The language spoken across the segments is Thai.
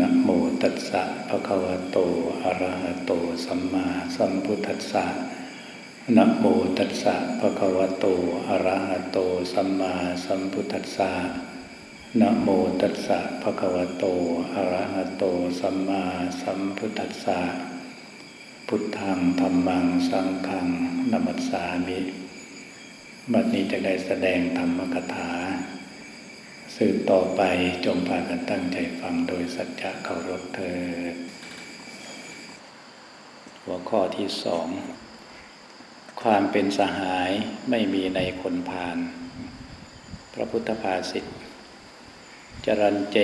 นะโมตัสสะภะคะวะโต อะระหะโต สัมมาสัมพุทธัสสะนะโมตัสสะภะคะวะโต อะระหะโต สัมมาสัมพุทธัสสะนะโมตัสสะภะคะวะโต อะระหะโต สัมมาสัมพุทธัสสะ พุทธังธรรมัง สังฆัง นัมัสสามิ บัดนี้จะได้แสดงธรรมกถา สืบต่อไปจงพากันตั้งใจฟังโดยสัจจะเคารพเถิดหัวข้อที่สอง ความเป็นสหายไม่มีในคนพาลพระพุทธภาษิตจรันเจ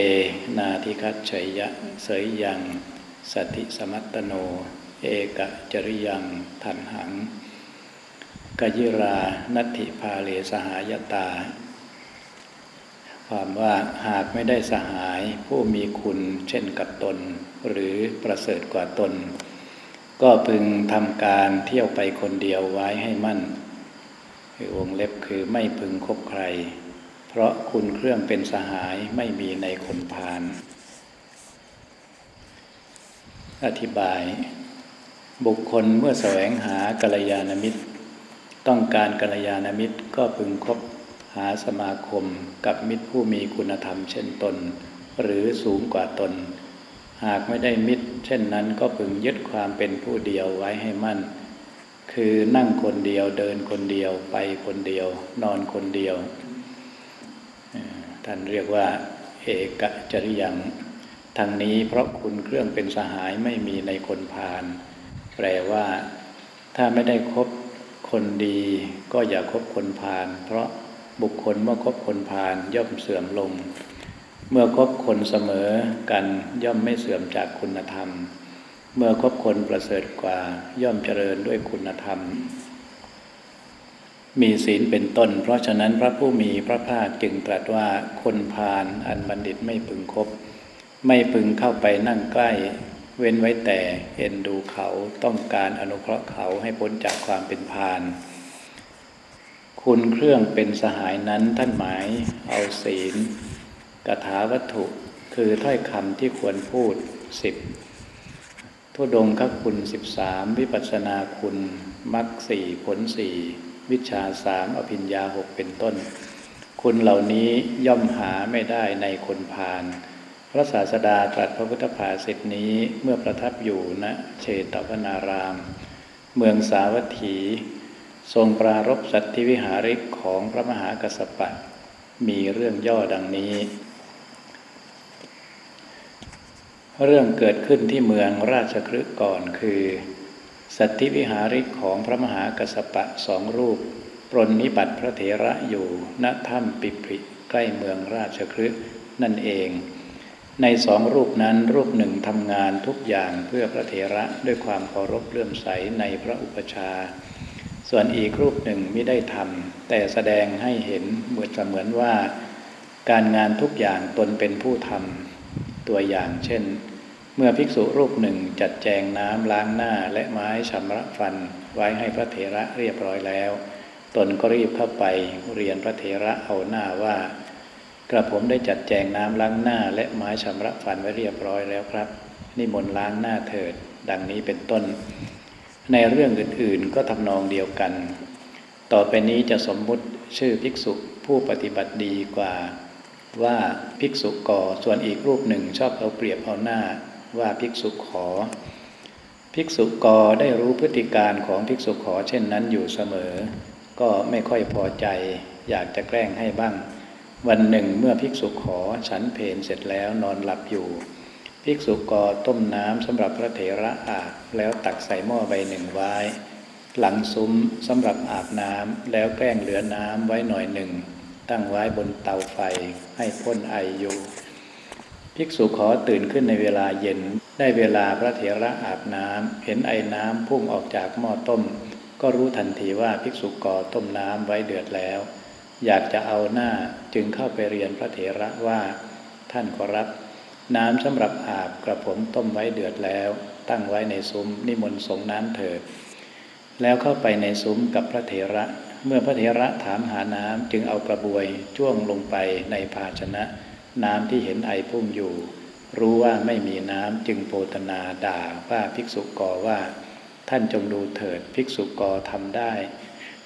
นาธิคัตเฉยยะเสยยัง สติสมัตตโน เอกจริยังทันหังกยิรานัตถิพาเลสหายตา ความว่าหากไม่ได้สหายผู้มีคุณเช่นกับตน หรือประเสริฐกว่าตน ก็พึงทำการเที่ยวไปคนเดียวไว้ให้มั่นคือวงเล็บคือไม่พึงคบใคร เพราะคุณเครื่องเป็นสหายไม่มีในคนพาลอธิบาย บุคคลเมื่อแสวงหากัลยาณมิตร ต้องการกัลยาณมิตรก็พึงคบาสมาคมกับมิตรผู้มีคุณธรรมเช่นตน หรือสูงกว่าตน หากไม่ได้มิตร เช่นนั้นก็พึงยึดความเป็นผู้เดียวไว้ให้มั่น คือนั่งคนเดียวเดินคนเดียวไปคนเดียว นอนคนเดียว ท่านเรียกว่า เอกจริยังทางนี้เพราะคุณเครื่องเป็นสหายไม่มีในคนพาลแปลว่า ถ้าไม่ได้คบคนดีก็อย่าคบคนพาลเพราะ บุคคลเมื่อคบคนพาลย่อมเสื่อมลง เมื่อคบคนเสมอกันย่อมไม่เสื่อมจากคุณธรรม เมื่อคบคนประเสริฐกว่าย่อมเจริญด้วยคุณธรรม มีศีลเป็นต้น เพราะฉะนั้นพระผู้มีพระภาคจึงตรัสว่าคนพาลอันบัณฑิตไม่พึงคบ ไม่พึงเข้าไปนั่งใกล้ เว้นไว้แต่เห็นดูเขาต้องการอนุเคราะห์เขาให้พ้นจากความเป็นพาล คุณเครื่องเป็นสหายนั้นท่านหมายเอาศีลกถาวัตถุคือถ้อยคำที่ควรพูดสิบทุดงคคุณสิบสามวิปัสนาคุณมักสี่ผลสี่วิชาสามอภิญญาหกเป็นต้น คุณเหล่านี้ย่อมหาไม่ได้ในคนพาลพระศาสดาตรัสพระพุทธภาษิตนี้เมื่อประทับอยู่ณนะเชตวนาราม เมืองสาวัตถี ทรงปรารบสัตธิวิหาริกของพระมหากัสปะ มีเรื่องย่อดังนี้ เรื่องเกิดขึ้นที่เมืองราชครึกก่อนคือ สัตธิวิหาริกของพระมหากัสปะสองรูป ปรนนิบัติพระเถระอยู่ณถ้ำปิปริใกล้เมืองราชครึกนั่นเอง ในสองรูปนั้นรูปหนึ่งทำงานทุกอย่างเพื่อพระเถระด้วยความเคารพเลื่อมใสในพระอุปชา ส่วนอีกรูปหนึ่งไม่ได้ทำแต่แสดงให้เห็นเหมือนเหมือนว่า การงานทุกอย่างตนเป็นผู้ทำตัวอย่างเช่น เมื่อภิกษุรูปหนึ่งจัดแจงน้ำล้างหน้าและไม้ชำระฟันไว้ให้พระเถระเรียบร้อยแล้ว ตนก็รีบเข้าไปเรียนพระเถระเอาหน้าว่า กระผมได้จัดแจงน้ำล้างหน้าและไม้ชำระฟันไว้เรียบร้อยแล้วครับนิมนต์ล้างหน้าเถิด ดังนี้เป็นต้น ในเรื่องอื่นๆ ก็ทำนองเดียวกัน ต่อไปนี้จะสมมุติชื่อภิกษุผู้ปฏิบัติดีกว่า ว่าภิกษุก่อส่วนอีกรูปหนึ่งชอบเอาเปรียบเอาหน้าว่าภิกษุขอ ภิกษุกอได้รู้พฤติการของภิกษุขอเช่นนั้นอยู่เสมอ ก็ไม่ค่อยพอใจ อยากจะแกล้งให้บ้าง วันหนึ่งเมื่อภิกษุขอฉันเพนเสร็จแล้วนอนหลับอยู่ ภิกษุกอต้มน้ำสำหรับพระเถระอาบแล้วตักใส่หม้อใบหนึ่งไว้ หลังซุ้มสำหรับอาบน้ำแล้วแกล้งเหลือน้ำไว้หน่อยหนึ่ง ตั้งไว้บนเตาไฟให้พ่นไออยู่ภิกษุขอตื่นขึ้นในเวลาเย็น ได้เวลาพระเถระอาบน้ำเห็นไอน้ำพุ่งออกจากหม้อต้ม ก็รู้ทันทีว่าภิกษุก่อต้มน้ำไว้เดือดแล้ว อยากจะเอาหน้าจึงเข้าไปเรียนพระเถระว่า ท่านขอรับ น้ำสำหรับอาบกระผมต้มไว้เดือดแล้ว ตั้งไว้ในซุ้มนิมนต์สงน้ำเถิดแล้วเข้าไปในซุ้มกับพระเถระ เมื่อพระเถระถามหาน้ำจึงเอากระบวยจ้วงลงไปในภาชนะ น้ำที่เห็นไอพุ่งอยู่ รู้ว่าไม่มีน้ำจึงโปตนาด่าว่าภิกษุกอว่า ท่านจงดูเถิดภิกษุกอทำได้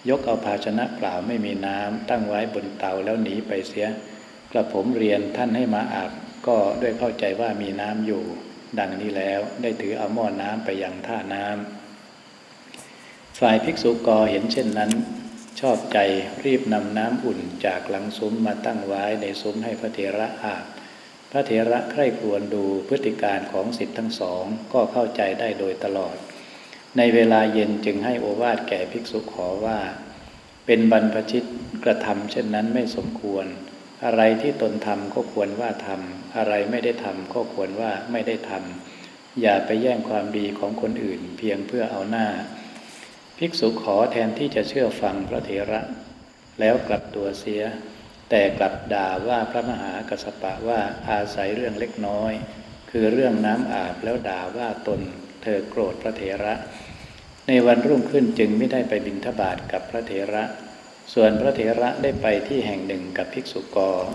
ยกเอาภาชนะเปล่าไม่มีน้ำตั้งไว้บนเตาแล้วหนีไปเสีย กระผมเรียนท่านให้มาอาบ ก็ด้วยเข้าใจว่ามีน้ำอยู่ ดังนี้แล้วได้ถือเอาหม้อน้ำไปยังท่าน้ำฝ่ายภิกษุกอเห็นเช่นนั้น ชอบใจรีบนำน้ำอุ่นจากหลังซุ้มมาตั้งไว้ในซุ้มให้พระเถระอาบพระเถระใคร่ครวญดูพฤติการของสิทธิ์ทั้งสองก็เข้าใจได้โดยตลอด ในเวลาเย็นจึงให้โอวาทแก่ภิกษุขอว่า เป็นบรรพชิตกระทำเช่นนั้นไม่สมควร อะไรที่ตนทำก็ควรว่าทำอะไรไม่ได้ทำก็ควรว่าไม่ได้ทำอย่าไปแย่งความดีของคนอื่น เพียงเพื่อเอาหน้า ภิกษุขอแทนที่จะเชื่อฟังพระเถระ แล้วกลับตัวเสีย แต่กลับด่าว่าพระมหากัสปะว่าอาศัยเรื่องเล็กน้อย คือเรื่องน้ำอาบแล้วด่าว่าตน เธอโกรธพระเถระ ในวันรุ่งขึ้นจึงไม่ได้ไปบิณฑบาตกับพระเถระ ส่วนพระเถระได้ไปที่แห่งหนึ่งกับภิกษุกร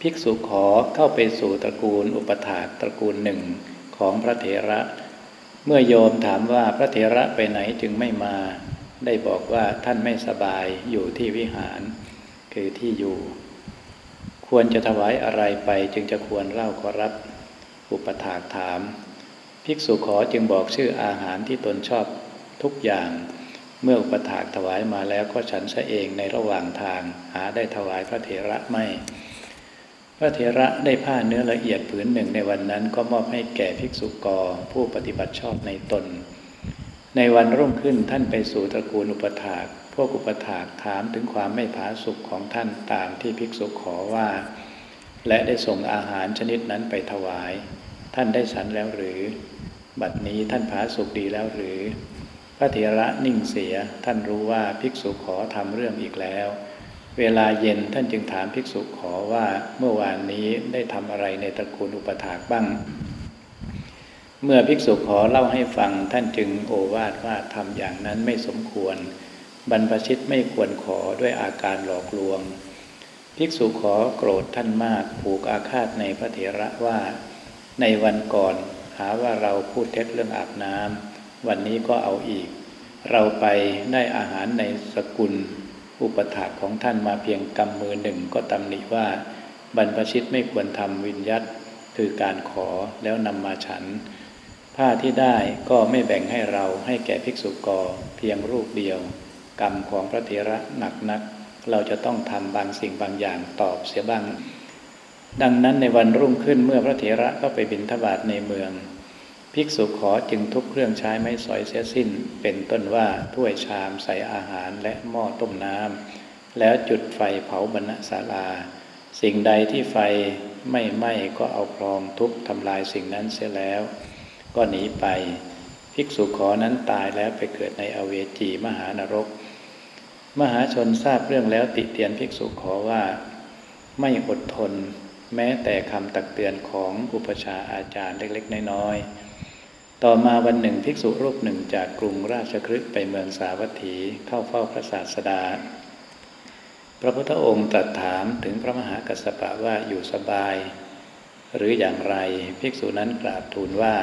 ภิกษุขอเข้าไปสู่ตระกูลอุปถาตระกูลหนึ่งของพระเถระ เมื่อโยมถามว่าพระเถระไปไหนจึงไม่มา ได้บอกว่าท่านไม่สบายอยู่ที่วิหาร คือที่อยู่ ควรจะถวายอะไรไปจึงจะควรเล่าขอรับ อุปถากถาม ภิกษุขอจึงบอกชื่ออาหารที่ตนชอบทุกอย่าง เมื่ออุปถากถวายมาแล้วก็ฉันซะเองในระหว่างทาง หาได้ถวายพระเถระไม่ พระเถระได้ผ้าเนื้อละเอียดผืนหนึ่งในวันนั้นก็มอบให้แก่ภิกษุกรผู้ปฏิบัติชอบในตน ในวันรุ่งขึ้นท่านไปสู่ตระกูลอุปถาก พวกอุปถากถามถึงความไม่ผาสุกของท่านตามที่ภิกษุขอว่า และได้ส่งอาหารชนิดนั้นไปถวาย ท่านได้ฉันแล้วหรือ บัดนี้ท่านผาสุกดีแล้วหรือ ระเถระนิ่งเสียท่านรู้ว่าภิกษุขอทำเรื่องอีกแล้ว เวลาเย็นท่านจึงถามภิกษุขอว่าเมื่อวานนี้ได้ทำอะไรในตระกูลอุปถากบ้าง เมื่อภิกษุขอเล่าให้ฟังท่านจึงโอวาทว่าทำอย่างนั้นไม่สมควร บรรพชิตไม่ควรขอด้วยอาการหลอกลวง ภิกษุขอโกรธท่านมากผูกอาฆาตในพระเถระว่า ในวันก่อนหาว่าเราพูดเท็จเรื่องอาบน้ำ วันนี้ก็เอาอีก เราไปได้อาหารในสกุลอุปถากของท่านมาเพียงกำมือหนึ่งก็ตำหนิว่า บรรพชิตไม่ควรทำวินยัตคือการขอแล้วนำมาฉัน ผ้าที่ได้ก็ไม่แบ่งให้เราให้แก่ภิกษุกรเพียงรูปเดียว กรรมของพระเถระหนักนัก เราจะต้องทำบางสิ่งบางอย่างตอบเสียบ้าง ดังนั้นในวันรุ่งขึ้นเมื่อพระเถระก็ไปบิณฑบาตในเมือง ภิกษุขอจึงทุบเครื่องใช้ไม้สอยเสียสิ้น เป็นต้นว่าถ้วยชามใส่อาหารและหม้อต้มน้ำแล้วจุดไฟเผาบรรณศาลา สิ่งใดที่ไฟไม่ไหม้ก็เอาพรองทุบทำลายสิ่งนั้นเสียแล้ว ก็หนีไป ภิกษุขอนั้นตายแล้วไปเกิดในอเวจีมหานรก มหาชนทราบเรื่องแล้วติเตียนภิกษุขอว่า ไม่อดทน แม้แต่คำตักเตือนของอุปชาอาจารย์เล็กๆน้อยๆ ต่อมาวันหนึ่งภิกษุรูปหนึ่งจากกรุงราชคฤห์ไปเมืองสาวัตถีเข้าเฝ้าพระศาสดา พระพุทธองค์ตรัสถามถึงพระมหากัสสปะว่าอยู่สบาย หรืออย่างไรภิกษุนั้นกราบทูลว่า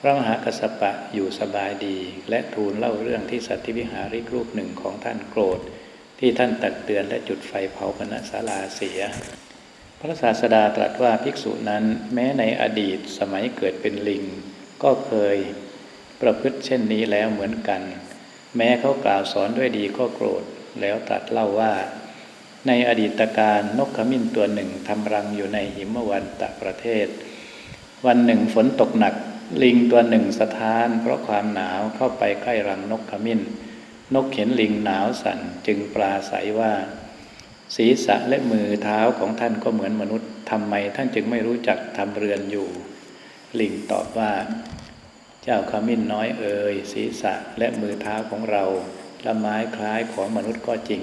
พระมหากัสปะอยู่สบายดี และทูลเล่าเรื่องที่สัตวิหาริกรูปหนึ่งของท่านโกรธ ที่ท่านตักเตือนและจุดไฟเผาพณศาลาเสียพระศาสดาตรัสว่าภิกษุนั้นแม้ในอดีตสมัยเกิดเป็นลิง ก็เคยประพฤติเช่นนี้แล้วเหมือนกัน แม้เขากล่าวสอนด้วยดีก็โกรธ แล้วตรัสเล่าว่า ในอดีตการนกขมิ้นตัวหนึ่งทำรังอยู่ในหิมวันตะประเทศ วันหนึ่งฝนตกหนัก ลิงตัวหนึ่งสะท้าน เพราะความหนาวเข้าไปใกล้รังนกขมิ้น นกเห็นลิงหนาวสั่นจึงปลาใสว่า ศีรษะและมือเท้าของท่านก็เหมือนมนุษย์ทำไมท่านจึงไม่รู้จักทำเรือนอยู่ ลิงตอบว่า เจ้าขมิ้นน้อยเอ่ยศีรษะและมือเท้าของเราละไม้คล้ายของมนุษย์ก็จริง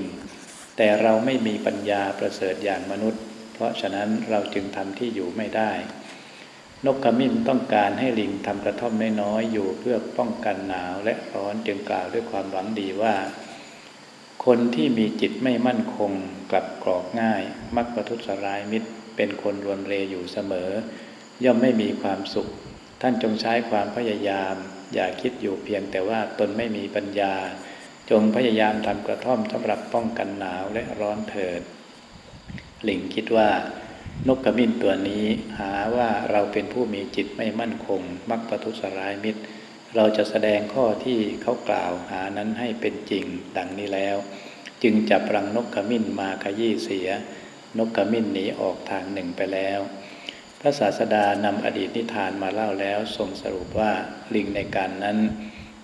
แต่เราไม่มีปัญญาประเสริฐอย่างมนุษย์ เพราะฉะนั้นเราจึงทำที่อยู่ไม่ได้ นกขมิ้นต้องการให้ลิงทำกระท่อมน้อยๆอยู่เพื่อป้องกันหนาวและร้อนจึงกล่าวด้วยความหวังดีว่า คนที่มีจิตไม่มั่นคงกลับกรอกง่าย มักประทุษร้ายมิตรเป็นคนรวนเรอยู่เสมอ ย่อมไม่มีความสุข ท่านจงใช้ความพยายาม อย่าคิดอยู่เพียงแต่ว่าตนไม่มีปัญญา จงพยายามทำกระท่อมสำหรับป้องกันหนาวและร้อนเถิดลิงคิดว่านกกระมิ้นตัวนี้หาว่าเราเป็นผู้มีจิตไม่มั่นคง มักประทุษร้ายมิตร เราจะแสดงข้อที่เขากล่าวหานั้นให้เป็นจริง ดังนี้แล้ว จึงจับรังนกขมิ้นมาขยี้เสีย นกขมิ้นหนีออกทางหนึ่งไปแล้ว พระศาสดานำอดีตนิทานมาเล่าแล้วทรงสรุปว่าลิงในการนั้น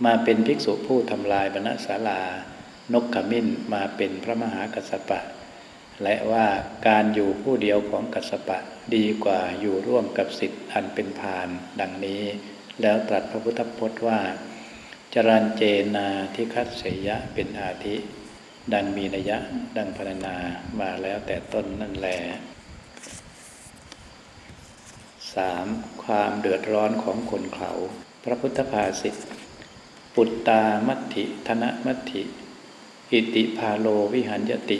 มาเป็นภิกษุผู้ทำลายบรรณศาลา นกขมิ้นมาเป็นพระมหากัสสปะ และว่าการอยู่ผู้เดียวของกัสปะดีกว่าอยู่ร่วมกับสิทธิ์อันเป็นพานดังนี้ แล้วตรัสพระพุทธพจน์ว่า จรันเจนาทิคัตเสยะเป็นอาทิ ดังมีนัยะดังพรรณนามาแล้วแต่ต้นนั่นแหละ สามความเดือดร้อนของคนเขา พระพุทธภาษิตปุตตามัตถิธนมัตถิอิติพาโลวิหันยติ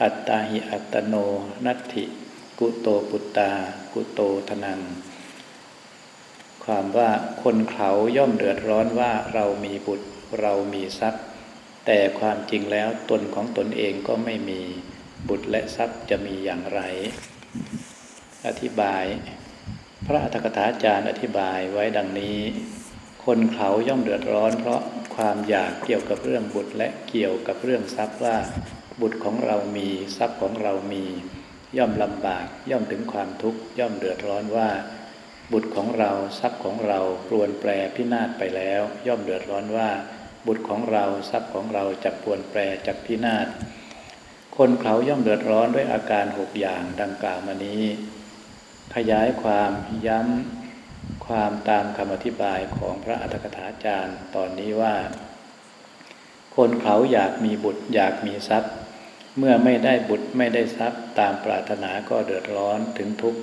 อัตตาหิอัตโนนัตถิ กุโตปุตตา กุโตทนัง ความว่าคนเขาย่อมเดือดร้อนว่าเรามีบุตรเรามีทรัพย์ แต่ความจริงแล้วตนของตนเองก็ไม่มีบุตรและทรัพย์จะมีอย่างไร อธิบาย พระอัฏฐกถาจารย์อธิบายไว้ดังนี้ คนเขาย่อมเดือดร้อน เพราะความอยากเกี่ยวกับเรื่องบุตรและเกี่ยวกับเรื่องทรัพย์ว่า บุตรของเรามีทรัพย์ของเรามี ย่อมลำบากย่อมถึงความทุกข์ย่อมเดือดร้อนว่า บุตรของเราทรัพย์ของเราปรวนแปรพินาศไปแล้ว ย่อมเดือดร้อนว่า บุตรของเราทรัพย์ของเราจะปรวนแปรจากพินาศคนเขาย่อมเดือดร้อนด้วยอาการหกอย่างดังกล่าวมานี้ ขยายความย้ำความตามคำอธิบายของพระอัฏฐกถาจารย์ตอนนี้ว่า คนเขาอยากมีบุตรอยากมีทรัพย์ เมื่อไม่ได้บุตรไม่ได้ทรัพย์ ตามปรารถนาก็เดือดร้อนถึงทุกข์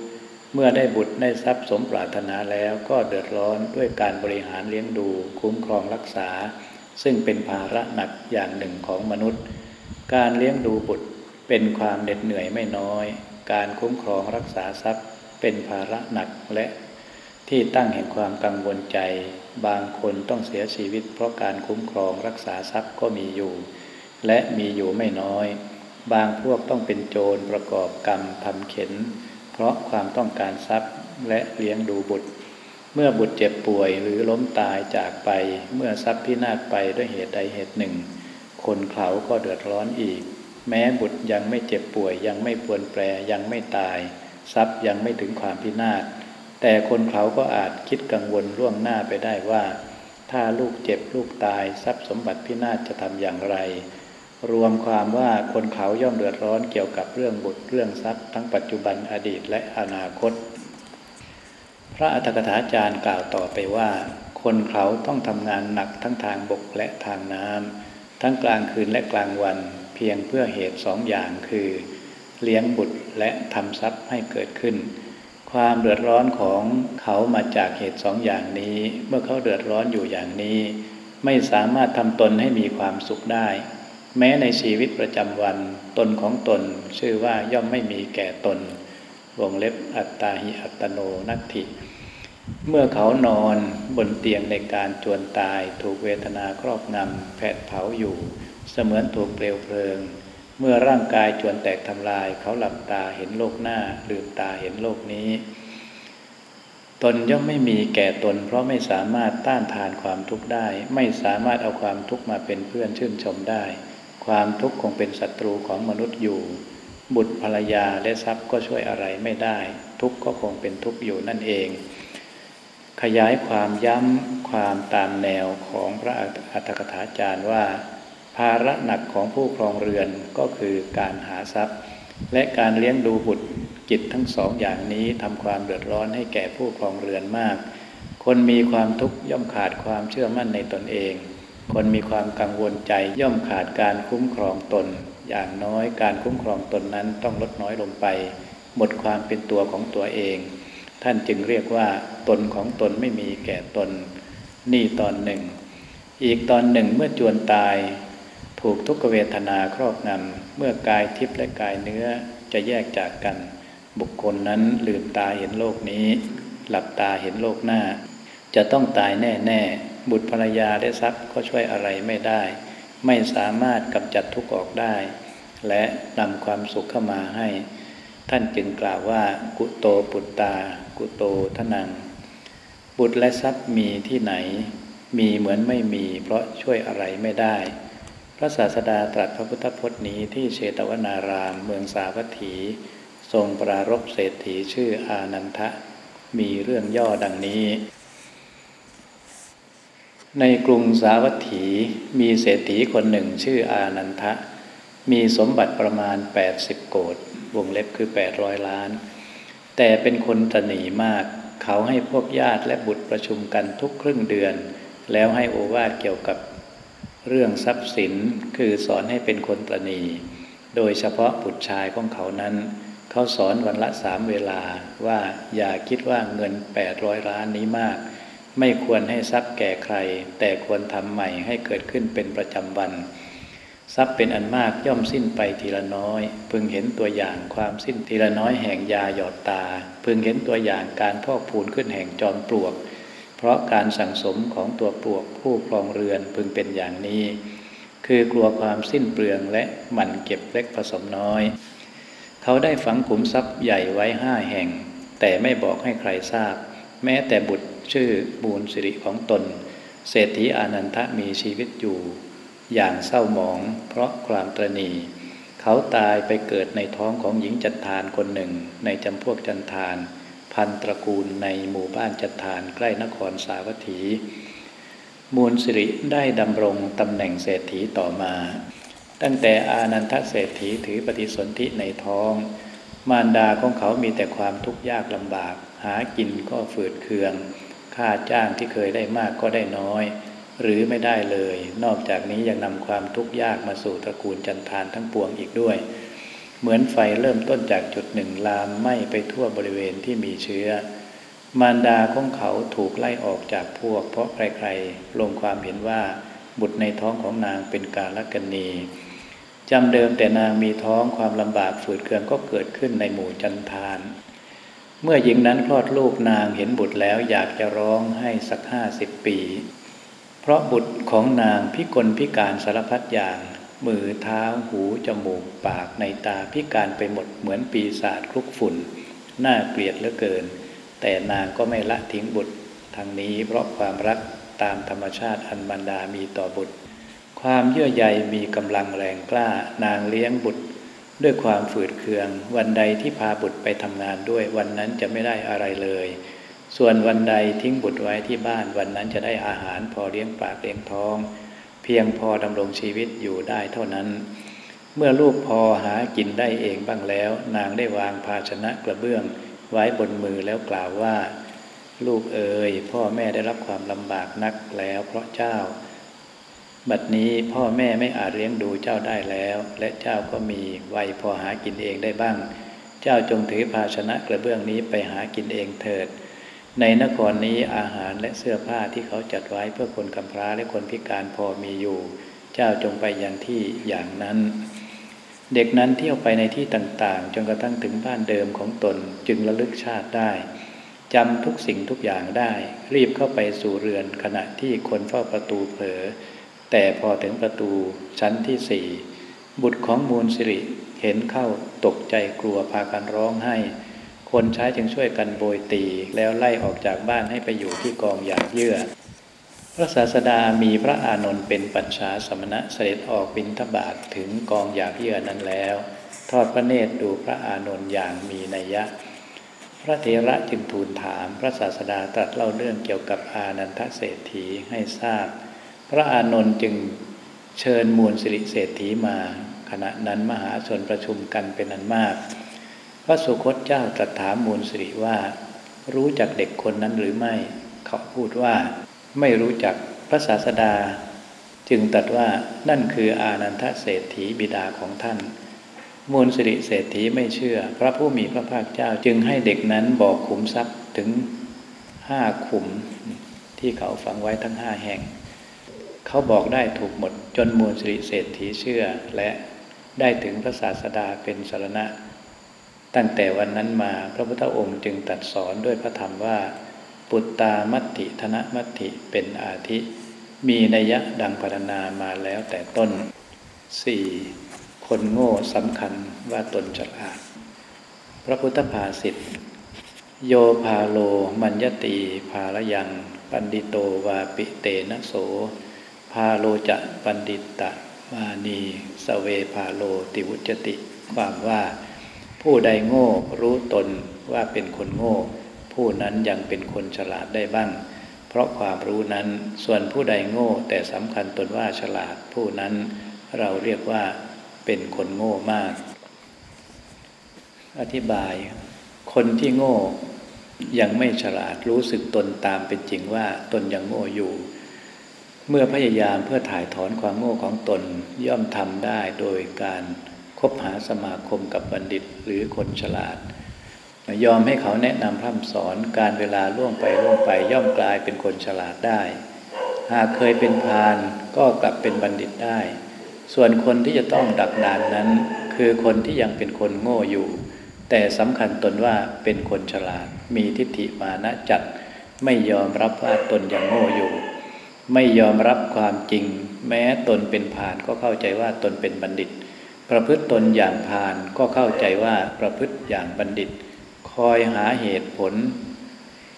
เมื่อได้บุตรได้ทรัพย์สมปรารถนาแล้วก็เดือดร้อนด้วยการบริหารเลี้ยงดูคุ้มครองรักษา ซึ่งเป็นภาระหนักอย่างหนึ่งของมนุษย์ การเลี้ยงดูบุตรเป็นความเหน็ดเหนื่อยไม่น้อย การคุ้มครองรักษาทรัพย์ เป็นภาระหนักและที่ตั้งแห่งความกังวลใจ บางคนต้องเสียชีวิต เพราะการคุ้มครองรักษาทรัพย์ก็มีอยู่ และมีอยู่ไม่น้อย บางพวกต้องเป็นโจรประกอบกรรมทำเข็น เพราะความต้องการทรัพย์และเลี้ยงดูบุตร เมื่อบุตรเจ็บป่วยหรือล้มตายจากไป เมื่อทรัพย์พินาศไปด้วยเหตุใดเหตุหนึ่ง คนเขาก็เดือดร้อนอีก แม้บุตรยังไม่เจ็บป่วยยังไม่ปวนแปรยังไม่ตาย ทรัพย์ยังไม่ถึงความพินาศแต่คนเขาก็อาจคิดกังวลล่วงหน้าไปได้ว่า ถ้าลูกเจ็บลูกตายทรัพย์สมบัติพินาศจะทำอย่างไร รวมความว่าคนเขาย่อมเดือดร้อนเกี่ยวกับเรื่องบุตรเรื่องทรัพย์ทั้งปัจจุบันอดีตและอนาคต พระอัฏฐกถาจารย์กล่าวต่อไปว่า คนเขาต้องทำงานหนักทั้งทางบกและทางน้ำทั้งกลางคืนและกลางวัน เพียงเพื่อเหตุสองอย่างคือ เลี้ยงบุตรและทำทรัพย์ให้เกิดขึ้น ความเดือดร้อนของเขามาจากเหตุสองอย่างนี้ เมื่อเขาเดือดร้อนอยู่อย่างนี้ ไม่สามารถทำตนให้มีความสุขได้ แม้ในชีวิตประจำวัน ตนของตน ชื่อว่าย่อมไม่มีแก่ตน วงเล็บอัตตาหิอัตโนนัตถิเมื่อเขานอนบนเตียงในการจวนตาย ถูกเวทนาครอบงำแผดเผาอยู่ เสมือนถูกเปลวเพลิง เมื่อร่างกายจวนแตกทำลาย เขาหลับตาเห็นโลกหน้า ลืมตาเห็นโลกนี้ ตนย่อมไม่มีแก่ตน เพราะไม่สามารถต้านทานความทุกข์ได้ ไม่สามารถเอาความทุกข์มาเป็นเพื่อนชื่นชมได้ ความทุกข์คงเป็นศัตรูของมนุษย์อยู่ บุตรภรรยาและทรัพย์ก็ช่วยอะไรไม่ได้ ทุกข์ก็คงเป็นทุกข์อยู่นั่นเอง ขยายความย้ำความตามแนวของพระอัตถกถาจารย์ว่า ภาระหนักของผู้ครองเรือนก็คือการหาทรัพย์ และการเลี้ยงดูบุตรจิตทั้งสองอย่างนี้ทำความเดือดร้อนให้แก่ผู้ครองเรือนมาก คนมีความทุกข์ย่อมขาดความเชื่อมั่นในตนเอง คนมีความกังวลใจย่อมขาดการคุ้มครองตน อย่างน้อยการคุ้มครองตนนั้นต้องลดน้อยลงไป หมดความเป็นตัวของตัวเอง ท่านจึงเรียกว่า ตนของตนไม่มีแก่ตน นี่ตอนหนึ่ง อีกตอนหนึ่งเมื่อจวนตาย ถูกทุกเวทนาครอบงำเมื่อกายทิพย์และกายเนื้อจะแยกจากกัน บุคคลนั้นลืมตาเห็นโลกนี้ หลับตาเห็นโลกหน้า จะต้องตายแน่ๆบุตรภรรยาได้ทรัพย์ก็ช่วยอะไรไม่ได้ ไม่สามารถกำจัดทุกข์ออกได้ และนำความสุขเข้ามาให้ ท่านจึงกล่าวว่า กุโตปุตตา กุโตทนัง บุตรและทรัพย์มีที่ไหน มีเหมือนไม่มี เพราะช่วยอะไรไม่ได้ พระศาสดาตรัสพระพุทธพจน์นี้ที่เชตวนาราม เมืองสาวัตถี ทรงปรารบเศรษฐีชื่ออานันทะ มีเรื่องย่อดังนี้ ในกรุงสาวัตถีมีเศรษฐีคนหนึ่งชื่ออานันทะ มีสมบัติประมาณ 80 โกดวงเล็บคือ 800 ล้าน แต่เป็นคนตนีมาก เขาให้พวกญาติและบุตรประชุมกันทุกครึ่งเดือน แล้วให้โอวาทเกี่ยวกับ เรื่องทรัพย์สินคือสอนให้เป็นคนตนีโดยเฉพาะบุตรชายของเขานั้น เขาสอนวันละสามเวลาว่าอย่าคิดว่าเงินแปดร้อยล้านนี้มาก ไม่ควรให้ทรัพย์แก่ใคร แต่ควรทำใหม่ให้เกิดขึ้นเป็นประจำวัน ทรัพย์เป็นอันมากย่อมสิ้นไปทีละน้อย พึงเห็นตัวอย่างความสิ้นทีละน้อยแห่งยาหยอดตา พึงเห็นตัวอย่างการพอกพูนขึ้นแห่งจอมปลวก เพราะการสั่งสมของตัวปลวกผู้ครองเรือนพึงเป็นอย่างนี้ คือกลัวความสิ้นเปลืองและหมั่นเก็บเล็กผสมน้อย เขาได้ฝังขุมทรัพย์ใหญ่ไว้ห้าแห่ง แต่ไม่บอกให้ใครทราบ แม้แต่บุตรชื่อบูญสิริของตน เศรษฐีอนันทะมีชีวิตอยู่ อย่างเศร้าหมองเพราะความตรณีเขาตายไปเกิดในท้องของหญิงจันทานคนหนึ่งในจำพวกจันทาน พันตระกูลในหมู่บ้านจันทานใกล้นครสาวัตถี มูลสิริได้ดำรงตำแหน่งเศรษฐีต่อมา ตั้งแต่อานันทเศรษฐีถือปฏิสนธิในท้อง มารดาของเขามีแต่ความทุกข์ยากลำบาก หากินก็ฝืดเคือง ค่าจ้างที่เคยได้มากก็ได้น้อย หรือไม่ได้เลย นอกจากนี้ยังนำความทุกข์ยากมาสู่ตระกูลจันทานทั้งปวงอีกด้วย เหมือนไฟเริ่มต้นจากจุดหนึ่งลามไหม้ไปทั่วบริเวณที่มีเชื้อ มารดาของเขาถูกไล่ออกจากพวก เพราะใครๆ ลงความเห็นว่าบุตรในท้องของนางเป็นกาลกันนีจำเดิมแต่นางมีท้องความลำบากฝืดเคืองก็เกิดขึ้นในหมู่จันทาน เมื่อหญิงนั้นคลอดลูกนางเห็นบุตรแล้วอยากจะร้องให้สักห้าสิบปี เพราะบุตรของนางพิกลพิการสารพัดอย่าง มือเท้าหูจมูกปากในตาพิการไปหมดเหมือนปีศาจคลุกฝุ่น น่าเกลียดเหลือเกิน แต่นางก็ไม่ละทิ้งบุตรทางนี้เพราะความรักตามธรรมชาติอันบรรดามีต่อบุตร ความเยื่อใยมีกำลังแรงกล้านางเลี้ยงบุตร ด้วยความฝืดเคือง วันใดที่พาบุตรไปทำงานด้วยวันนั้นจะไม่ได้อะไรเลย ส่วนวันใดทิ้งบุตรไว้ที่บ้านวันนั้นจะได้อาหารพอเลี้ยงปากเลี้ยงท้อง พียงพอดำรงชีวิตอยู่ได้เท่านั้น เมื่อลูกพอหากินได้เองบ้างแล้ว นางได้วางภาชนะกระเบื้องไว้บนมือแล้วกล่าวว่า ลูกเอ๋ยพ่อแม่ได้รับความลำบากนักแล้วเพราะเจ้า บัดนี้พ่อแม่ไม่อาจเลี้ยงดูเจ้าได้แล้ว และเจ้าก็มีวัยพอหากินเองได้บ้าง เจ้าจงถือภาชนะกระเบื้องนี้ไปหากินเองเถิด ในนครนี้อาหารและเสื้อผ้าที่เขาจัดไว้เพื่อคนกำพร้าและคนพิการพอมีอยู่ เจ้าจงไปย่างที่อย่างนั้น เด็กนั้นเที่ยวไปในที่ต่างๆ จนกระทั่งถึงบ้านเดิมของตนจึงระลึกชาติได้จำทุกสิ่งทุกอย่างได้ รีบเข้าไปสู่เรือนขณะที่คนเฝ้าประตูเผลอ แต่พอถึงประตูชั้นที่สี่บุตรของมูลสิริเห็นเข้าตกใจกลัวพากันร้องให้ คนใช้จึงช่วยกันโบยตี แล้วไล่ออกจากบ้านให้ไปอยู่ที่กองหยาเยื่อ พระศาสดามีพระอานนท์เป็นปัญชาสมณะเสด็จออกบินทบาทถึงกองหยาเยื่อนั้นแล้ว ทอดพระเนตรดูพระอานนท์อย่างมีนัยยะ พระเถระจึงทูลถาม พระศาสดาตรัสเล่าเรื่องเกี่ยวกับอานันทเศรษฐีให้ทราบ พระอานนท์จึงเชิญมูลสิริเศรษฐีมา ขณะนั้นมหาชนประชุมกันเป็นอันมาก ระสุคตเจ้าตรัสถามมูลสิริว่า รู้จักเด็กคนนั้นหรือไม่ เขาพูดว่า ไม่รู้จักพระศาสดา จึงตรัสว่านั่นคืออานันทเศรษฐีบิดาของท่าน มูลสิริเศรษฐีไม่เชื่อ พระผู้มีพระภาคเจ้าจึงให้เด็กนั้นบอกขุมทรัพย์ถึงห้าขุมที่เขาฝังไว้ทั้งห้าแห่ง เขาบอกได้ถูกหมดจนมูลสิริเศรษฐีเชื่อและได้ถึงพระศาสดาเป็นสารณะ ตั้งแต่วันนั้นมาพระพุทธองค์จึงตรัสสอนด้วยพระธรรมว่า ปุตตามัตติธนมัตติเป็นอาทิ มีนัยะดังพรรณนามาแล้วแต่ต้น 4. คนโง่สำคัญว่าตนฉลาด พระพุทธภาษิตโยพาโล มญฺญตี พาลฺยํ ปณฺฑิโตวาปิเตน โส พาโล จ ปณฺฑิตมานีสเวพาโลติวุจฺจติ ความว่า ผู้ใดโง่รู้ตนว่าเป็นคนโง่ ผู้นั้นยังเป็นคนฉลาดได้บ้าง เพราะความรู้นั้นส่วนผู้ใดโง่แต่สำคัญตนว่าฉลาดผู้นั้น เราเรียกว่าเป็นคนโง่มาก อธิบาย คนที่โง่ยังไม่ฉลาดรู้สึกตนตามเป็นจริงว่าตนยังโง่อยู่ เมื่อพยายามเพื่อถ่ายถอนความโง่ของตนย่อมทำได้โดยการ คบหาสมาคมกับบัณฑิตหรือคนฉลาด ยอมให้เขาแนะนำพร่ำสอนการเวลาล่วงไปล่วงไปย่อมกลายเป็นคนฉลาดได้ หากเคยเป็นพานก็กลับเป็นบัณฑิตได้ ส่วนคนที่จะต้องดักดานนั้น คือคนที่ยังเป็นคนโง่อยู่ แต่สำคัญตนว่าเป็นคนฉลาด มีทิฏฐิมานะจัด ไม่ยอมรับว่าตนยังโง่อยู่ ไม่ยอมรับความจริง แม้ตนเป็นผานก็เข้าใจว่าตนเป็นบัณฑิต ประพฤติตนอย่างผ่านก็เข้าใจว่าประพฤติอย่างบัณฑิต คอยหาเหตุผล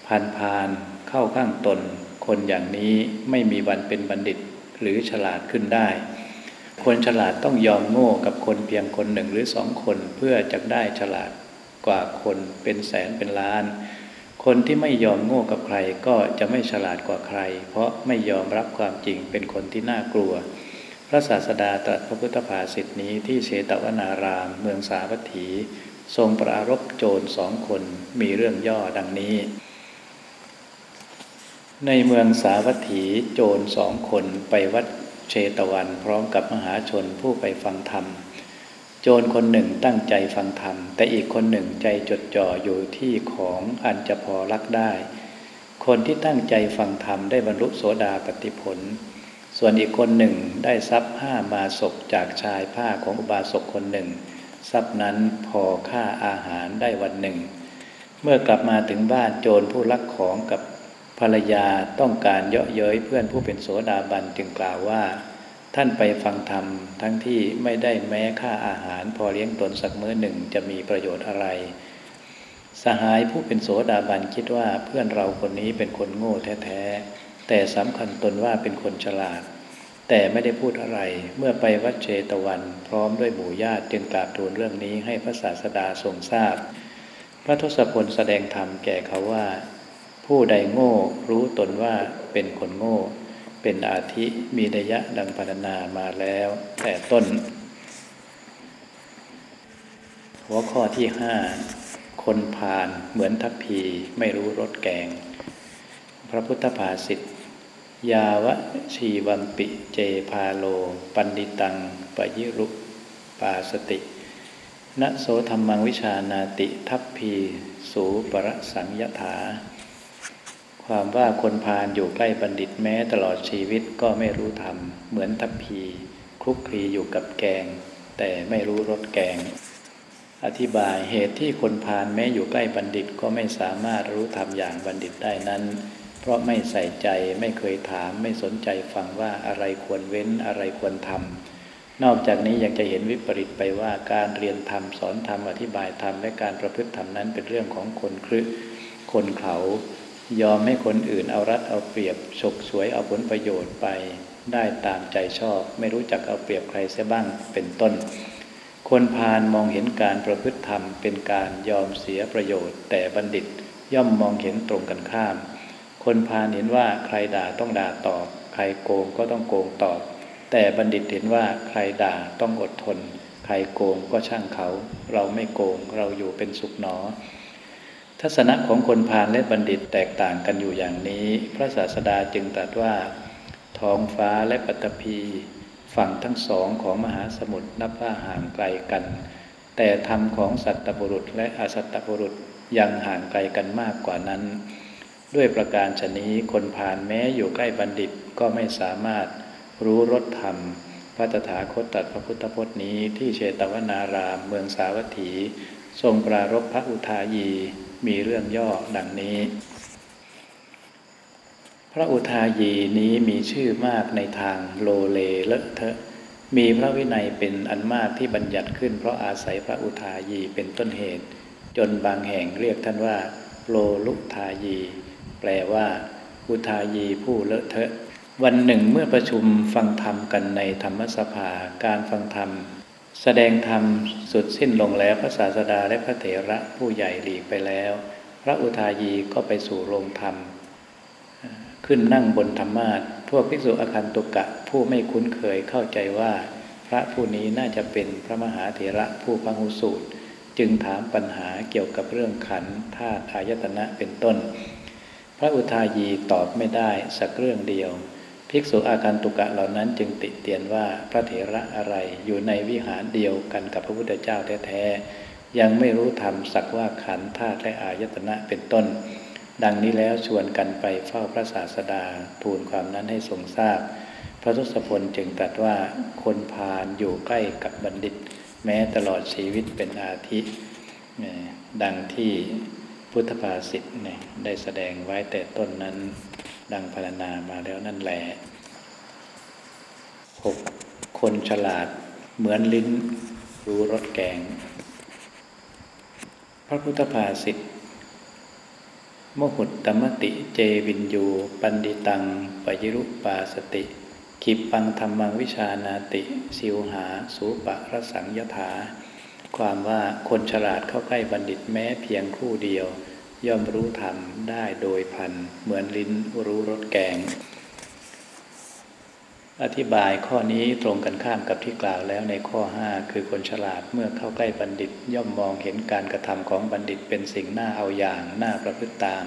ผ่านผ่านเข้าข้างตน คนอย่างนี้ไม่มีวันเป็นบัณฑิตหรือฉลาดขึ้นได้ คนฉลาดต้องยอมโง่กับคนเพียงคนหนึ่งหรือสองคนเพื่อจะได้ฉลาดกว่าคนเป็นแสนเป็นล้าน คนที่ไม่ยอมโง่กับใครก็จะไม่ฉลาดกว่าใคร เพราะไม่ยอมรับความจริงเป็นคนที่น่ากลัว พระศาสดาตรัสพระพุทธภาษิตนี้ที่เชตวนาราม เมืองสาวัตถี ทรงปรารบโจรสองคนมีเรื่องย่อดังนี้ ในเมืองสาวัตถีโจรสองคนไปวัดเชตวันพร้อมกับมหาชนผู้ไปฟังธรรม โจรคนหนึ่งตั้งใจฟังธรรม แต่อีกคนหนึ่งใจจดจ่ออยู่ที่ของอันจะพอรักได้ คนที่ตั้งใจฟังธรรมได้บรรลุโสดาปติผล ส่วนอีกคนหนึ่งได้ทรัพย์ห้ามาศกจากชายผ้าของอุบาสกคนหนึ่ง ทรัพย์นั้นพอค่าอาหารได้วันหนึ่ง เมื่อกลับมาถึงบ้านโจรผู้รักของกับภรรยาต้องการเยาะเย้ยเพื่อนผู้เป็นโสดาบันจึงกล่าวว่า ท่านไปฟังธรรมทั้งที่ไม่ได้แม้ค่าอาหาร พอเลี้ยงตนสักมื้อหนึ่งจะมีประโยชน์อะไร สหายผู้เป็นโสดาบันคิดว่าเพื่อนเราคนนี้เป็นคนโง่แท้ๆ แต่สำคัญตนว่าเป็นคนฉลาด แต่ไม่ได้พูดอะไร เมื่อไปวัดเชตวัน พร้อมด้วยหมู่ญาติจึงกราบทูลเรื่องนี้ให้พระศาสดาทรงทราบ พระทศพลแสดงธรรมแก่เขาว่า ผู้ใดโง่รู้ตนว่าเป็นคนโง่ เป็นอาทิมีนยะดังพรรณนามาแล้ว แต่ต้น หัวข้อที่ห้าคนพาลเหมือนทัพพีไม่รู้รสแกง พระพุทธภาษิต ยาวะชีวัมปิเจพาโล ปันดิตังปยิรุปาสติณโสธรรมังวิชานาติทัพพีสูปรสังยถา ความว่าคนพาลอยู่ใกล้บัณฑิตแม้ตลอดชีวิตก็ไม่รู้ธรรม เหมือนทัพพีคลุกคลีอยู่กับแกง แต่ไม่รู้รสแกง อธิบายเหตุที่คนพาลแม้อยู่ใกล้บัณฑิตก็ไม่สามารถรู้ธรรมอย่างบัณฑิตได้นั้น เพราะไม่ใส่ใจไม่เคยถาม ไม่สนใจฟังว่าอะไรควรเว้นอะไรควรทำนอกจากนี้ยังจะเห็นวิปริตไปว่าการเรียนธรรมสอนธรรมอธิบายธรรมและการประพฤติธรรมนั้นเป็นเรื่องของคนครึคนเขายอมให้คนอื่นเอารัดเอาเปรียบฉกสวยเอาผลประโยชน์ไป ได้ตามใจชอบ ไม่รู้จักเอาเปรียบใครเสียบ้างเป็นต้น คนพาลมองเห็นการประพฤติธรรมเป็นการยอมเสียประโยชน์ แต่บัณฑิตย่อมมองเห็นตรงกันข้าม คนพาลเห็นว่าใครด่าต้องด่าตอบ ใครโกงก็ต้องโกงตอบ แต่บัณฑิตเห็นว่าใครด่าต้องอดทน ใครโกงก็ช่างเขา เราไม่โกงเราอยู่เป็นสุขหนอ ทัศนะของคนพาลและบัณฑิตแตกต่างกันอยู่อย่างนี้ พระศาสดาจึงตรัสว่า ท้องฟ้าและปัตภีฝั่งทั้งสองของมหาสมุทรนับว่าห่างไกลกัน แต่ธรรมของสัตตบุรุษและอสัตตบุรุษยังห่างไกลกันมากกว่านั้น ด้วยประการชนี้คนพาลแม้อยู่ใกล้บัณฑิตก็ไม่สามารถรู้รสธรรม พระตถาคตตัดพระพุทธพจน์นี้ที่เชตวนารามเมืองสาวัตถี ทรงปรารบพระอุทายี มีเรื่องย่อดังนี้ พระอุทายีนี้มีชื่อมากในทางโลเลเลอะเทอะมีพระวินัยเป็นอันมากที่บัญญัติขึ้น เพราะอาศัยพระอุทายีเป็นต้นเหตุ จนบางแห่งเรียกท่านว่า โลลุทายี แปลว่า อุทายีผู้เลอะเทอะ วันหนึ่งเมื่อประชุมฟังธรรมกันในธรรมสภาการฟังธรรม แสดงธรรมสุดสิ้นลงแล้วพระศาสดาและพระเถระผู้ใหญ่หลีกไปแล้ว พระอุทายีก็ไปสู่โรงธรรม ขึ้นนั่งบนธรรมาทพวกภิกษุอาคันตุกะผู้ไม่คุ้นเคยเข้าใจว่า พระผู้นี้น่าจะเป็นพระมหาเถระผู้พังหุสูตร จึงถามปัญหาเกี่ยวกับเรื่องขันธาตุอายตนะเป็นต้น พระอุทายีตอบไม่ได้สักเรื่องเดียว ภิกษุอาคันตุกะเหล่านั้นจึงติเตียนว่าพระเถระอะไรอยู่ในวิหารเดียวกันกับพระพุทธเจ้าแท้ๆยังไม่รู้ธรรมสักว่าขันธาตุและอายตนะเป็นต้น ดังนี้แล้วชวนกันไปเฝ้าพระศาสดาทูลความนั้นให้ทรงทราบ พระทศพลจึงตรัสว่าคนพาลอยู่ใกล้กับบัณฑิต แม้ตลอดชีวิตเป็นอาทิดังที่ พุทธภาษิตเนี่ยได้แสดงไว้แต่ต้นนั้น ดังพรรณนามาแล้วนั่นแหละหกคนฉลาดเหมือนลิ้นรู้รสแกง พระพุทธภาษิตมหุตตมติเจวินยู ปันดิตังปยิรุปาสติ ขิปปังธรรมังวิชานาติ สิวหา สูปะรสังยถา ความว่าคนฉลาดเข้าใกล้บัณฑิตแม้เพียงคู่เดียว ย่อมรู้ธรรมได้โดยพัน เหมือนลิ้นรู้รสแกง อธิบายข้อนี้ตรงกันข้ามกับที่กล่าวแล้วในข้อ 5 คือคนฉลาดเมื่อเข้าใกล้บัณฑิต ย่อมมองเห็นการกระทำของบัณฑิตเป็นสิ่งน่าเอาอย่างน่าประพฤติตาม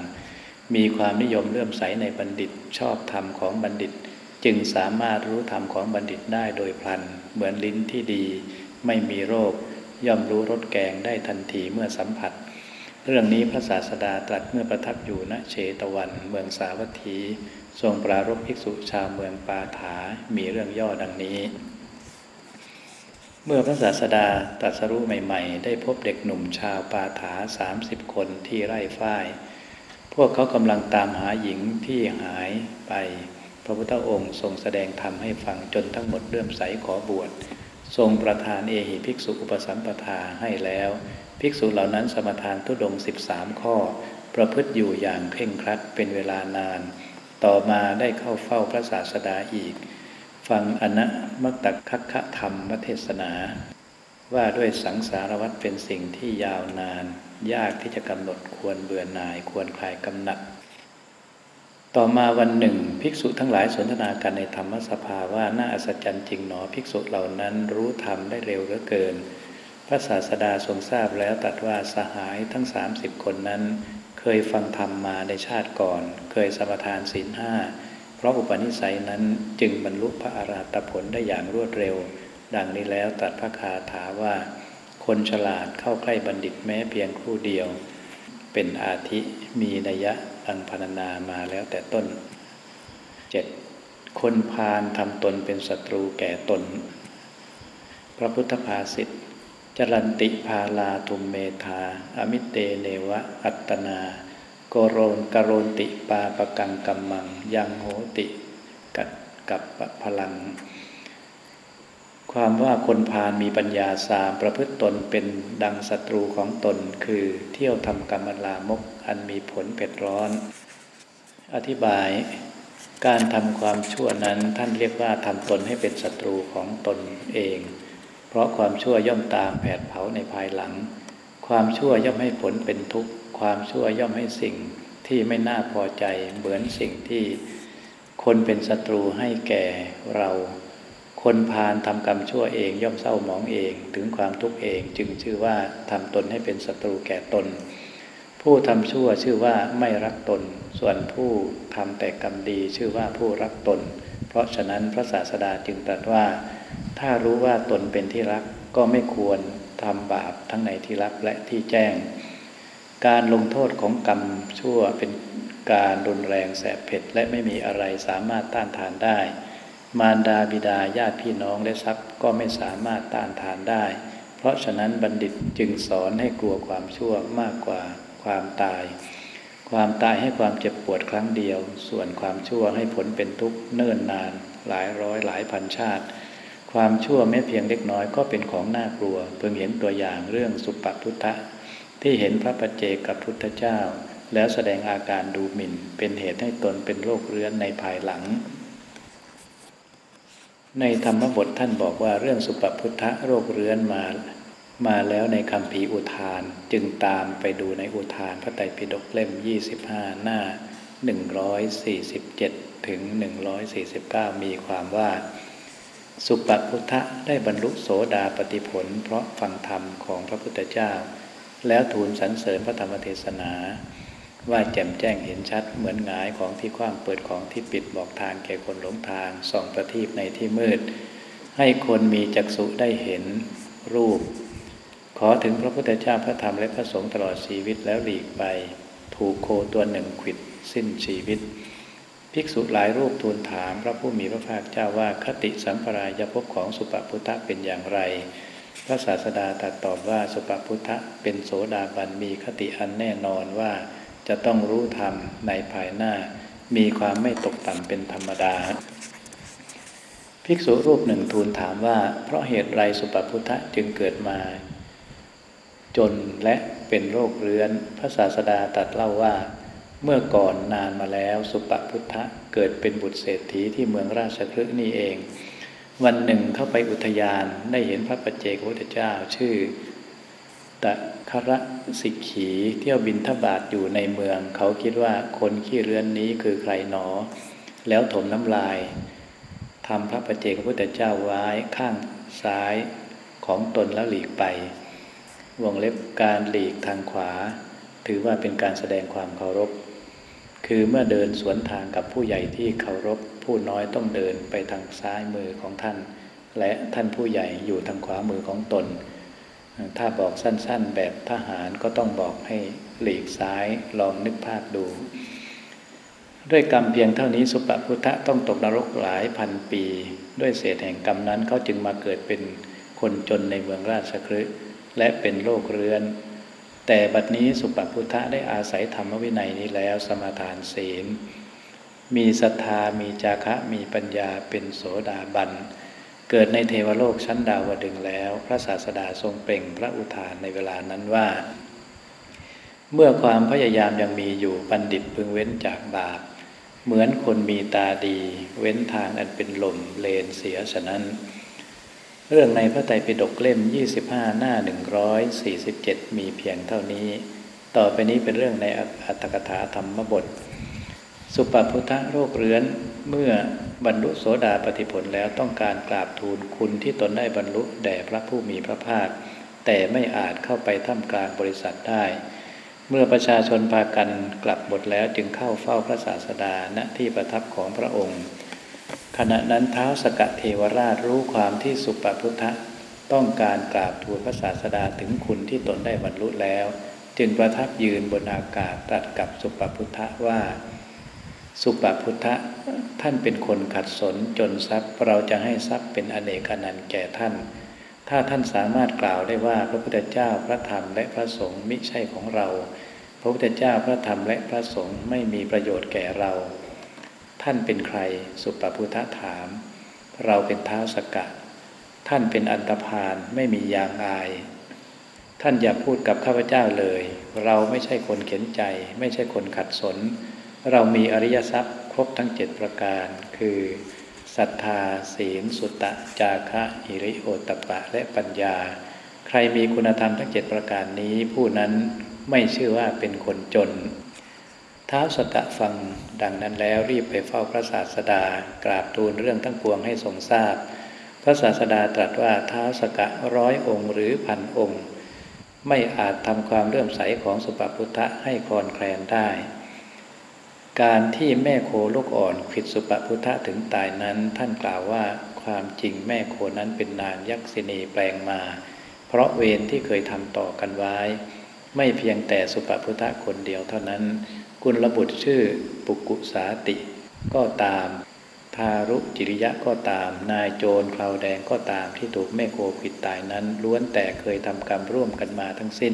มีความนิยมเลื่อมใสในบัณฑิตชอบธรรมของบัณฑิต จึงสามารถรู้ธรรมของบัณฑิตได้โดยพลัน เหมือนลิ้นที่ดี ไม่มีโรค ย่อมรู้รสแกงได้ทันทีเมื่อสัมผัส เรื่องนี้พระศาสดาตรัสเมื่อประทับอยู่ณเชตวัน เมืองสาวัตถี ทรงปรารบภิกษุชาวเมืองปาถา มีเรื่องย่อดังนี้ เมื่อพระศาสดาตรัสรู้ใหม่ ๆ ได้พบเด็กหนุ่มชาวปาถาสามสิบคนที่ไร่ฝ้าย พวกเขากำลังตามหาหญิงที่หายไป พระพุทธองค์ทรงแสดงธรรมให้ฟังจนทั้งหมดเริ่มใสขอบวช ทรงประทานเอหิภิกษุอุปสัมปทาให้แล้ว ภิกษุเหล่านั้นสมทานทุดงสิบสามข้อ ประพฤติอยู่อย่างเคร่งครัดเป็นเวลานาน ต่อมาได้เข้าเฝ้าพระศาสดาอีก ฟังอนะมตคัคธรรมเทศนา ว่าด้วยสังสารวัฏเป็นสิ่งที่ยาวนาน ยากที่จะกำหนดควรเบื่อหน่ายควรคลายกำหนัด ต่อมาวันหนึ่ง ภิกษุทั้งหลายสนทนากันในธรรมสภาว่าน่าอัศจรรย์จริงหนอ ภิกษุเหล่านั้นรู้ธรรมได้เร็วเหลือเกิน พระศาสดาทรงทราบแล้วตัดว่าสหายทั้งสามสิบคนนั้น เคยฟังธรรมมาในชาติก่อน เคยสมทานศีลห้าเพราะอุปนิสัยนั้นจึงบรรลุพระอรหัตผลได้อย่างรวดเร็ว ดังนี้แล้วตัดพระคาถาว่า คนฉลาดเข้าใกล้บัณฑิตแม้เพียงครู่เดียว เป็นอาทิมีนัยะ อังพรรณนามาแล้วแต่ต้น 7. คนพาลทำตนเป็นศัตรูแก่ตน พระพุทธภาษิตจรันติพาลาทุมเมธา อมิเตเนวะ อัตนา โกโรนกโรนติปาปกังกัมมัง ยังโหติกัดกับพลัง ความว่าคนพาลมีปัญญาสามประพฤติตนเป็นดังศัตรูของตนคือเที่ยวทำกรรมลามกอันมีผลเผ็ดร้อน อธิบายการทำความชั่วนั้นท่านเรียกว่าทำตนให้เป็นศัตรูของตนเอง เพราะความชั่วย่อมตามแผดเผาในภายหลัง ความชั่วย่อมให้ผลเป็นทุกข์ ความชั่วย่อมให้สิ่งที่ไม่น่าพอใจเหมือนสิ่งที่คนเป็นศัตรูให้แก่เรา คนพาลทำกรรมชั่วเองย่อมเศร้าหมองเองถึงความทุกข์เองจึงชื่อว่าทำตนให้เป็นศัตรูแก่ตน ผู้ทำชั่วชื่อว่าไม่รักตน ส่วนผู้ทำแต่กรรมดีชื่อว่าผู้รักตน เพราะฉะนั้นพระศาสดาจึงตรัสว่า ถ้ารู้ว่าตนเป็นที่รักก็ไม่ควรทำบาปทั้งในที่รักและที่แจ้ง การลงโทษของกรรมชั่วเป็นการรุนแรงแสบเผ็ดและไม่มีอะไรสามารถต้านทานได้ มารดาบิดาญาติพี่น้องและทรัพย์ก็ไม่สามารถต้านทานได้ เพราะฉะนั้นบัณฑิตจึงสอนให้กลัวความชั่วมากกว่าความตาย ความตายให้ความเจ็บปวดครั้งเดียว ส่วนความชั่วให้ผลเป็นทุกข์เนิ่นนาน หลายร้อยหลายพันชาติ ความชั่วแม้เพียงเล็กน้อยก็เป็นของน่ากลัวเพิ่งเห็นตัวอย่างเรื่องสุปพุทธะที่เห็นพระปัจเจกับพุทธเจ้า แล้วแสดงอาการดูหมิ่น เป็นเหตุให้ตนเป็นโรคเรื้อนในภายหลัง ในธรรมบทท่านบอกว่าเรื่องสุปพุทธะโรคเรื้อนมา มาแล้วในคำพีอุทานจึงตามไปดูในอุทานพระไตรปิฎกเล่ม 25 หน้า 147 ถึง 149 มีความว่า สุปพุทธะได้บรรลุโสดาปฏิผล เพราะฟังธรรมของพระพุทธเจ้า แล้วทูลสรรเสริญพระธรรมเทศนา ว่าแจ่มแจ้งเห็นชัดเหมือนหงายของที่กว้างเปิดของที่ปิดบอกทางแก่คนหลงทางส่องประทีปในที่มืด ให้คนมีจักษุได้เห็นรูป ขอถึงพระพุทธเจ้าพระธรรมและพระสงฆ์ตลอดชีวิตแล้วหลีกไป ถูกโคตัวหนึ่งขิดสิ้นชีวิต ภิกษุหลายรูปทูลถาม พระผู้มีพระภาคเจ้าว่าคติสัมปรายภพของสุปพุทธะเป็นอย่างไรพระศาสดาตรัสตอบว่าสุปพุทธะเป็นโสดาบันมีคติอันแน่นอนว่า จะต้องรู้ธรรมในภายหน้า มีความไม่ตกต่ำเป็นธรรมดา ภิกษุรูปหนึ่งทูลถามว่า เพราะเหตุไรสุปพุทธะจึงเกิดมา จนและเป็นโรคเรื้อน พระศาสดาตรัสเล่าว่า เมื่อก่อนนานมาแล้วสุปพุทธะเกิดเป็นบุตรเศรษฐีที่เมืองราชคลึกนี่เอง วันหนึ่งเข้าไปอุทยานได้เห็นพระปัจเจกพุทธเจ้าชื่อ ตะคระสิกขีเที่ยวบินทบาทอยู่ในเมือง เขาคิดว่าคนขี้เรือนนี้คือใครหนอ แล้วถมน้ำลายทำพระปัจเจกพุทธเจ้าไว้ข้างซ้ายของตนแล้วหลีกไป วงเล็บการหลีกทางขวา ถือว่าเป็นการแสดงความเคารพ คือเมื่อเดินสวนทางกับผู้ใหญ่ที่เคารพ ผู้น้อยต้องเดินไปทางซ้ายมือของท่าน และท่านผู้ใหญ่อยู่ทางขวามือของตน ถ้าบอกสั้นๆ แบบทหารก็ต้องบอกให้หลีกซ้ายลองนึกภาพดู ด้วยกรรมเพียงเท่านี้สุปพุทธะต้องตกนรกหลายพันปี ด้วยเศษแห่งกรรมนั้นเขาจึงมาเกิดเป็นคนจนในเมืองราชคฤห์และเป็นโรคเรื้อน แต่บัดนี้สุปพุทธะได้อาศัยธรรมวินัยนี้แล้วสมาทานศีล มีศรัทธามีจาคะมีปัญญาเป็นโสดาบัน เกิดในเทวโลกชั้นดาวดึงแล้ว พระศาสดาทรงเปล่งพระอุทานในเวลานั้นว่า เมื่อความพยายามยังมีอยู่บัณฑิตพึงเว้นจากบาป เหมือนคนมีตาดี เว้นทางอันเป็นลมเลนเสียฉะนั้น เรื่องในพระไตรปิฎกเล่ม 25 หน้า 147 มีเพียงเท่านี้ ต่อไปนี้เป็นเรื่องในอัตถกถาธรรมบท สุปพุทธโรคเรื้อนเมื่อ บรรลุโสดาปฏิผลแล้วต้องการกราบทูลคุณที่ตนได้บรรลุแด่พระผู้มีพระภาค แต่ไม่อาจเข้าไปท่ามกลางบริษัทได้ เมื่อประชาชนพากันกลับหมดแล้วจึงเข้าเฝ้าพระศาสดาณที่ประทับของพระองค์ ขณะนั้นเท้าสกเทวราชรู้ความที่สุปพุทธะต้องการกราบทูลพระศาสดาถึงคุณที่ตนได้บรรลุแล้ว จึงประทับยืนบนอากาศตรัสกับสุปพุทธะว่า สุปพุทธะท่านเป็นคนขัดสนจนทรัพย์ เราจะให้ทรัพย์เป็นอเนกนันแก่ท่าน ถ้าท่านสามารถกล่าวได้ว่าพระพุทธเจ้าพระธรรมและพระสงฆ์มิใช่ของเรา พระพุทธเจ้าพระธรรมและพระสงฆ์ไม่มีประโยชน์แก่เรา ท่านเป็นใครสุปพุทธถาม เราเป็นเท้าสกะท่านเป็นอันตพานไม่มียางอาย ท่านอย่าพูดกับข้าพเจ้าเลย เราไม่ใช่คนเข็นใจ ไม่ใช่คนขัดสน เรามีอริยทรัพย์ครบทั้งเจ็ดประการ คือศรัทธาศีล สุตตะ จาคะอิริโอตปะและปัญญา ใครมีคุณธรรมทั้งเจ็ดประการนี้ผู้นั้นไม่ชื่อว่าเป็นคนจน ท้าวสกะฟังดังนั้นแล้วรีบไปเฝ้าพระศาสดา กราบทูลเรื่องทั้งปวงให้ทรงทราบ พระศาสดาตรัสว่าท้าวสกะร้อยองค์หรือพันองค์ ไม่อาจทำความเลื่อมใสของสุปพุทธะให้คลอนแคลนได้ การที่แม่โคลูกอ่อนขิดสุปพุทธะถึงตายนั้น ท่านกล่าวว่าความจริงแม่โคนั้นเป็นนางยักษินีแปลงมา เพราะเวรที่เคยทำต่อกันไว้ ไม่เพียงแต่สุปพุทธะคนเดียวเท่านั้นกุลบุตรชื่อปุกุสาติ ก็ตาม ทารุจิริยะก็ตาม นายโจรคลาวแดงก็ตามที่ถูกแม่โคขิดตายนั้น ล้วนแต่เคยทำกรรมร่วมกันมาทั้งสิ้น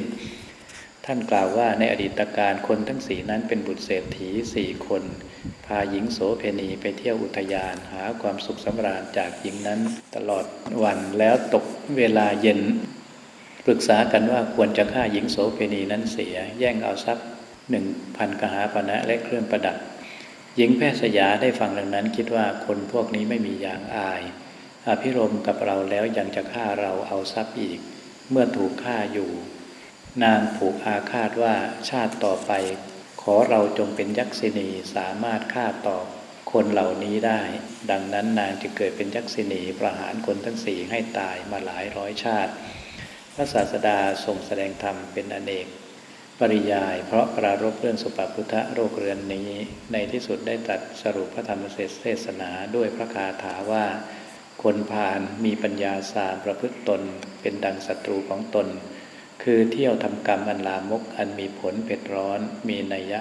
ท่านกล่าวว่าในอดีตการคนทั้งสี่นั้นเป็นบุตรเศรษฐีสี่คน พาหญิงโสเพณีไปเที่ยวอุทยานหาความสุขสำราญจากหญิงนั้นตลอดวันแล้วตกเวลาเย็น ปรึกษากันว่าควรจะฆ่าหญิงโสเพณีนั้นเสีย แย่งเอาทรัพย์หนึ่งพันกหาปณะและเครื่องประดับ หญิงแพทย์สยาได้ฟังดังนั้น คิดว่าคนพวกนี้ไม่มีอย่างอาย อภิรมกับเราแล้วยังจะฆ่าเราเอาทรัพย์อีก เมื่อถูกฆ่าอยู่ นางผูกอาฆาตว่าชาติต่อไป ขอเราจงเป็นยักษิณีสามารถฆ่าตอบคนเหล่านี้ได้ ดังนั้นนางจึงเกิดเป็นยักษิณีประหารคนทั้งสี่ให้ตายมาหลายร้อยชาติ พระศาสดาทรงแสดงธรรมเป็นอเนก ปริยายเพราะปรารบเรื่องสุปพุทธโรคเรือนนี้ ในที่สุดได้ตัดสรุปพระธรรมเทศนาด้วยพระคาถาว่า คนพาลมีปัญญาสารประพฤติตน เป็นดังศัตรูของตน คือเที่ยวทำกรรมอันลามกอันมีผลเผ็ดร้อนมีนัยยะ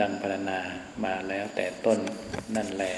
ดังพรรณนามาแล้วแต่ต้นนั่นแหละ